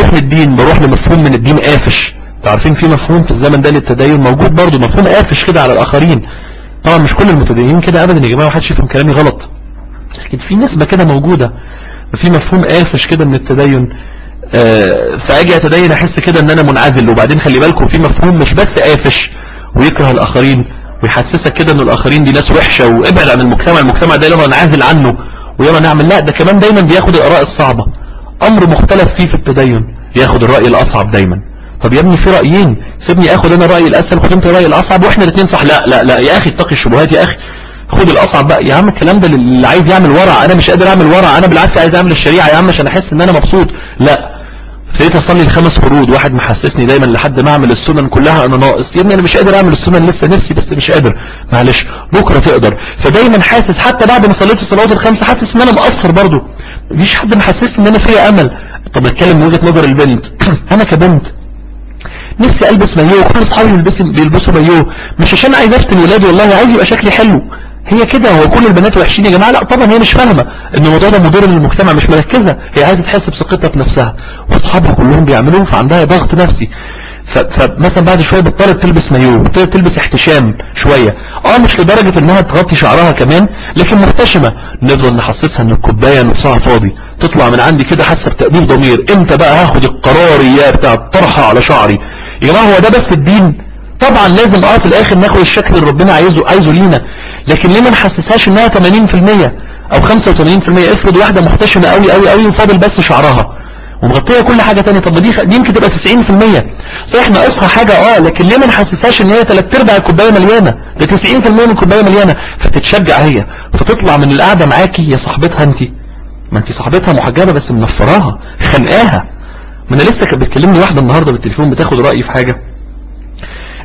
بروح للدين بروح لمفهوم من الدين قافش. تعرفين في مفهوم في الزمن ده للتدين موجود برضو مفهوم قافش كده على الآخرين. طبعا مش كل المتدينين كده ابدا يا جماعة محدش يفهم كلامي غلط. لكن في نسبة كده موجودة في مفهوم قافش كده من التدين. آه فأجي أتدين أحس كده إن أنا منعزل. وبعدين خلي بالكم في مفهوم مش بس قافش ويكره الآخرين ويحسسك كده إن الآخرين دي ناس وحشة. وابعد عن المجتمع المجتمع ده يلا نعزل عنه ويلا نعمل. لا ده كمان دايما بياخد الآراء الصعبة. أمر مختلف فيه في التدين ياخد الرأي الأصعب دايما. طب يا ابني في رأيين سيبني آخد أنا الرأي الأسهل خد أنت الرأي الأصعب وإحنا الاثنين صح. لا لا لا يا أخي اتقي الشبهات يا أخي خد الأصعب بقى. يا عم الكلام ده اللي عايز يعمل ورع أنا مش قادر أعمل ورع أنا بالعافية عايز أعمل الشريعة يا عم عشان أحس إن أنا مبسوط. لا ابتديت أصلي الخمس فروض واحد محسسني دايما لحد ما أعمل السنن كلها. أنا ناقص. يا ابني أنا مش قادر أعمل السنن لسه نفسي بس مش قادر. معلش. بكرة تقدر. فدايما حاسس حتى بعد ما صليت الصلوات الخمسة حاسس إن أنا مقصر برضه. مفيش حد محسسني إن أنا فيا أمل. طب أتكلم من وجهة نظر البنت. أنا كبنت نفسي ألبس مايوه كل أصحابي بيلبسوا مايوه مش عشان عايز أفتن ولادي والله عايز يبقى شكلي حلو. هي كده. هو كل البنات وحشين يا جماعة؟ لا طبعا هي مش فاهمة. ان الموضوع ده مضر للمجتمع مش مركزة. هي عايزة تحس بثقتها في نفسها. واصحابها كلهم بيعملوه فعندها ضغط نفسي. فمثلا بعد شوية بطلت تلبس مايوه بطلت تلبس احتشام شوية. آه مش لدرجة إنها تغطي شعرها كمان لكن محتشمة. نفضل نحسسها إن الكوباية نصها فاضي. تطلع من عندي كده حاسة بتأديب ضمير. إمتى بقى هاخد القرار اياه بتاع الطرحه على شعري؟ يا هو ده بس الدين. طبعا لازم آه في الآخر ناخد الشكل اللي ربنا عايزه عايزه لينا. لكن ليه ما نحسسهاش إنها 80% أو 85% افرض واحدة محتشمة قوي قوي قوي وفاضل بس شعرها. ومغطية كل حاجة ثانية طب دي دي يمكن تبقى 90% صحيح ناقصها حاجة آه لكن ليه ما نحسسهاش إن هي ثلاث أرباع الكوباية مليانة؟ ده 90% من الكوباية مليانة. فتتشجع هي. فتطلع من القعدة معاكي يا صاحبتها انت ما انت صاحبتها محجبة بس منفراها خنقاها ما أنا لسه كانت بتكلمني واحدة النهارده بالتليفون بتاخد رأيي في حاجة.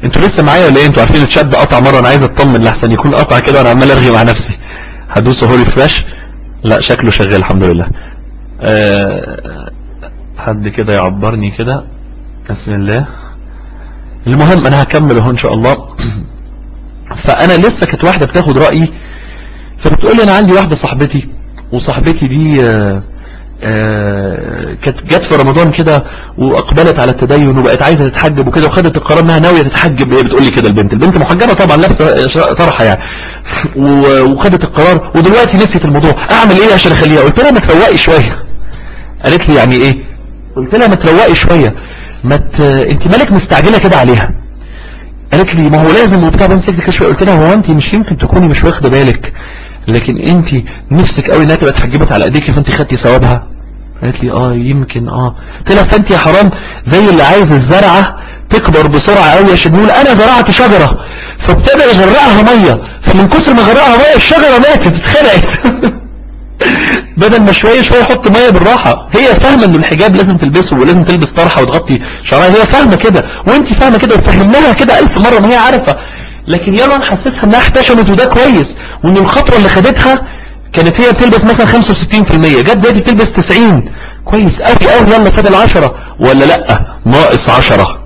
أنتوا لسه معايا ولا إيه؟ أنتوا عارفين الشات قطع مرة أنا عايز أطمن لحسن يكون قطع كده وأنا عمال أرغي مع نفسي. هدوس اهو ريفرش لا شكله شغال الحمد لله. أه حد كده يعبرني كده. بسم الله. المهم أنا هكمل اهو إن شاء الله. فأنا لسه كانت واحدة بتاخد رأيي. فبتقول لي أنا عندي واحدة صاحبتي وصاحبتي دي أه كانت جت في رمضان كده وأقبلت على التدين وبقت عايزة تتحجب وكده وخدت القرار إنها ناوية تتحجب. هي بتقول لي كده البنت. البنت محجبة طبعا لابسه طرحة يعني. وخدت القرار ودلوقتي نسيت الموضوع. أعمل إيه عشان أخليها؟ قلت لها ما تروقي شوية. قالت لي يعني إيه؟ قلت لها ما تروقي شوية. ما ت... انت مالك مستعجلة كده عليها؟ قالت لي ما هو لازم وبتاع. بنسكت شوية. قلت لها هو انت مش يمكن تكوني مش واخدة بالك لكن انت نفسك قوي انها تبقى اتحجبت على ايديك فانت خدتي ثوابها. قالت لي آه يمكن آه. قلت لها فانت يا حرام زي اللي عايز الزرعة تكبر بسرعة قوي عشان يقول أنا زرعت شجرة فابتدى يغرقها مية فمن كتر ما غرقها مية الشجرة ماتت اتخنقت بدل ما شوية شوية يحط مية بالراحة. هي فاهمة ان الحجاب لازم تلبسه ولازم تلبس طرحة وتغطي شعرها هي فاهمة كده. وانت فاهمة كده وفهمناها كده ألف مرة ما هي عارفة. لكن يلا نحسسها إنها احتشمت وده كويس. وإن الخطوة اللي خدتها كانت هي بتلبس مثلا 65% جت دلوقتي بتلبس 90 كويس. قوي قوي يلا فاضل 10 ولا لأ؟ ناقص 10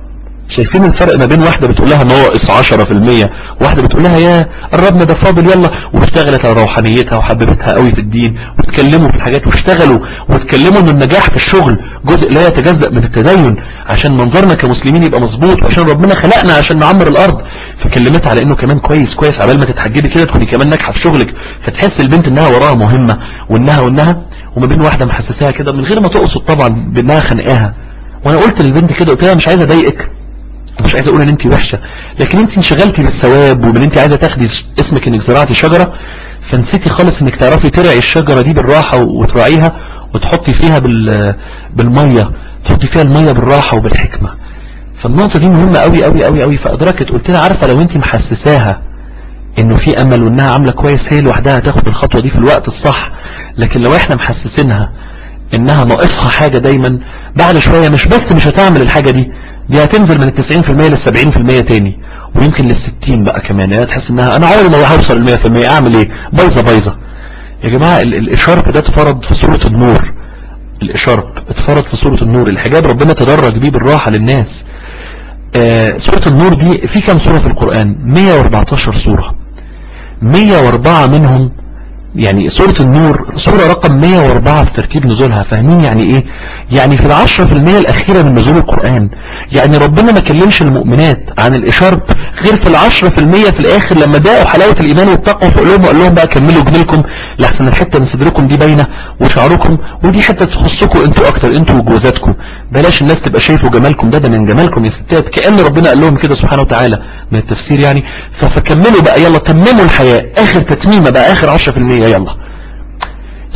شايفين الفرق ما بين واحدة بتقول لها ناقص 10% واحدة بتقول لها يا قربنا ده فاضل يلا. واشتغلت على روحانيتها وحببتها قوي في الدين وتكلموا في الحاجات واشتغلوا وتكلموا ان النجاح في الشغل جزء لا يتجزأ من التدين عشان منظرنا كمسلمين يبقى مظبوط وعشان ربنا خلقنا عشان نعمر الأرض. فكلمتها على إنه كمان كويس كويس. عبال ما تتحجبي كده تكوني كمان ناجحة في شغلك فتحس البنت إنها وراها مهمة وإنها وإنها وما بين واحدة محسساها كده من غير ما تقصد طبعا بإنها خانقاها. وأنا قلت للبنت كده قلت لها مش عايز أضايقك. مش عايز أقول إن انت وحشة لكن انت انشغلتي بالثواب وبإن انت عايزة تاخدي اسمك إنك زرعتي شجرة فنسيتي خالص إنك تعرفي ترعي الشجرة دي بالراحة وتراعيها وتحطي فيها بال... بالمية تحطي فيها المية بالراحة وبالحكمة. فالنقطة دي مهمة قوي قوي قوي قوي فأدركت قلت لها عارفة لو انت محسساها إنه في أمل وإنها عاملة كويس هي لوحدها هتاخد الخطوة دي في الوقت الصح. لكن لو إحنا محسسينها إنها ناقصها حاجة دايما بعد شوية مش بس مش هتعمل الحاجة دي دي هتنزل من ال 90% لل 70% تاني ويمكن لل 60 بقى كمان. يعني تحس إنها أنا عمري ما هوصل ل 100% أعمل إيه؟ بايظة بايظة. يا جماعة الاشارب ده اتفرض في سوره النور. الاشارب اتفرض في سوره النور. الحجاب ربنا تدرج بيه بالراحة للناس. آه سوره النور دي في كام سوره في القرآن؟ 114 سوره 104 منهم يعني سورة النور سورة رقم 104 في ترتيب نزولها. فاهمين يعني إيه؟ يعني في العشرة في المية الأخيرة من نزول القرآن. يعني ربنا ما كلمش المؤمنات عن الاشارب غير في العشرة في المية في الآخر لما داقوا حلاوة الإيمان والتقوى فقال لهم وقال لهم بقى كملوا جميلكم لحسن الحتة من صدركم دي باينة وشعركم ودي حتة تخصكم أنتوا أكتر أنتوا وجوازاتكم. بلاش الناس تبقى شايفوا جمالكم ده ده من جمالكم يا ستات. كأن ربنا قال لهم كده سبحانه وتعالى من التفسير يعني. فكملوا بقى يلا تمموا الحياة. آخر تتميمة بقى آخر عشرة في المية يلا.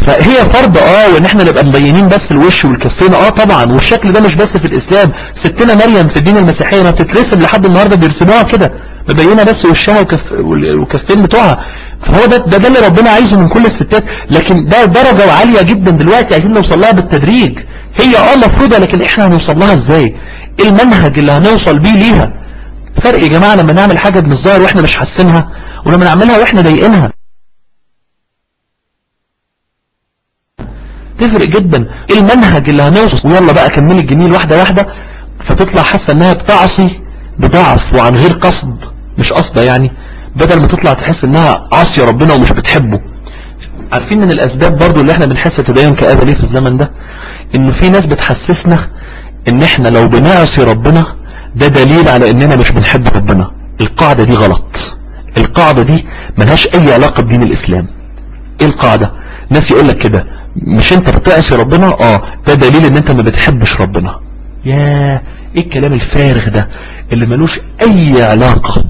فهي فرض آه وإن إحنا نبقى مبينين بس الوش والكفين آه طبعا والشكل ده مش بس في الإسلام. ستنا مريم في الدين المسيحية ما بتترسم لحد النهاردة بيرسموها كده مبينة بس وشها وكف وكفين بتوعها. فهو ده, ده اللي ربنا عايزه من كل الستات. لكن ده درجة عالية جدا دلوقتي عايزين نوصل لها بالتدريج. هي آه مفروضة لكن إحنا هنوصل لها إزاي؟ إيه المنهج اللي هنوصل بيه ليها؟ فرق يا جماعة لما نعمل حاجة الظاهر وإحنا مش حاسينها ولما نعملها وإحنا ضايقينها. تفرق جدا. إيه المنهج اللي هنوصل؟ ويلا بقى كملي الجميل واحدة واحدة. فتطلع حاسة إنها بتعصي بضعف وعن غير قصد. مش قصدة يعني. بدل ما تطلع تحس إنها عاصية ربنا ومش بتحبه. عارفين من الأسباب برضو اللي إحنا بنحس تدين كآبة ليه في الزمن ده؟ إنه في ناس بتحسسنا إن إحنا لو بنعصي ربنا ده دليل على إننا مش بنحب ربنا. القاعدة دي غلط. القاعدة دي ملهاش أي علاقة بدين الإسلام. إيه القاعدة؟ ناس يقول لك كده. مش انت بتعصي ربنا؟ آه ده دليل إن انت ما بتحبش ربنا. يا إيه الكلام الفارغ ده اللي ملوش أي علاقة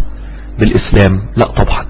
بالإسلام؟ لا طبعا.